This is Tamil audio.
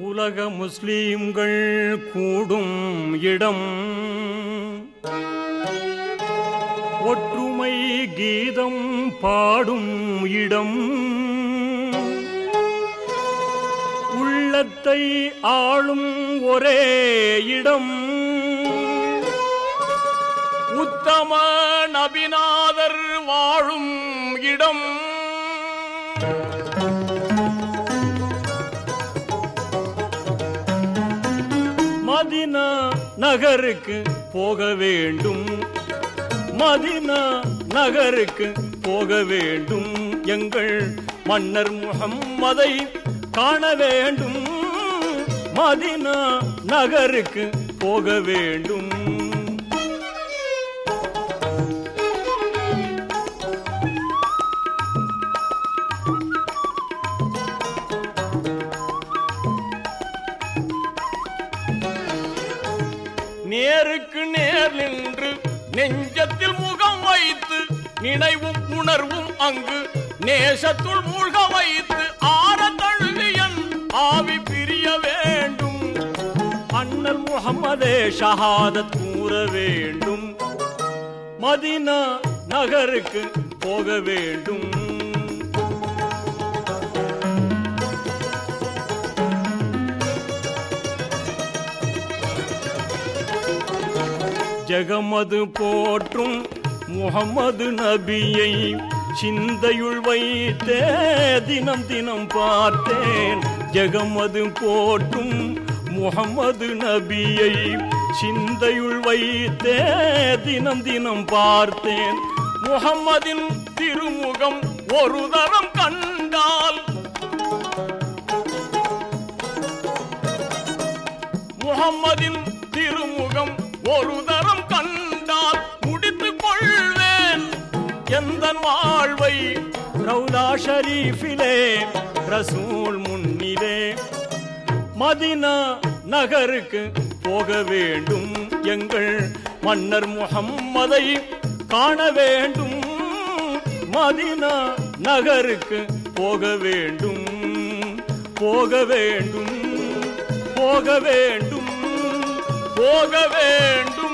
உலக முஸ்லீம்கள் கூடும் இடம். ஒற்றுமை கீதம் பாடும் இடம். உள்ளத்தை ஆளும் ஒரே இடம். உத்தம நபிநாதர் வாழும் இடம். மதினா நகருக்கு போக வேண்டும். மதினா நகருக்கு போக வேண்டும். எங்கள் மன்னர் முகம்மதை காண வேண்டும். மதினா நகருக்கு போக வேண்டும். நேருக்கு நேர் நின்று நெஞ்சத்தில் முகம் வைத்து நினைவும் உணர்வும் அங்கு நேசத்துள் மூழ்க வைத்து ஆற தழுவியன் ஆவி பிரிய வேண்டும். அண்ணல் முகமதே ஷஹாதத் கூற வேண்டும். மதினா நகருக்கு போக வேண்டும். ஜெகமது போற்றும் முகமது நபியை சிந்தையுள் வைத்தே தினம் தினம் பார்த்தேன். ஜெகமது போற்றும் முகமது நபியை சிந்தையுள் வைத்தே தினம் தினம் பார்த்தேன். முகம்மதின் திருமுகம் ஒரு தரம் கண்டால் முகம்மதின் திருமுகம் ரவுலா ஷரீஃபிலே ரசூல் முன்னிலே. மதினா நகருக்கு போக வேண்டும் எங்கள் மன்னர் முகம்மதை காண வேண்டும். மதினா நகருக்கு போக வேண்டும் போக வேண்டும் போக வேண்டும் போக வேண்டும்.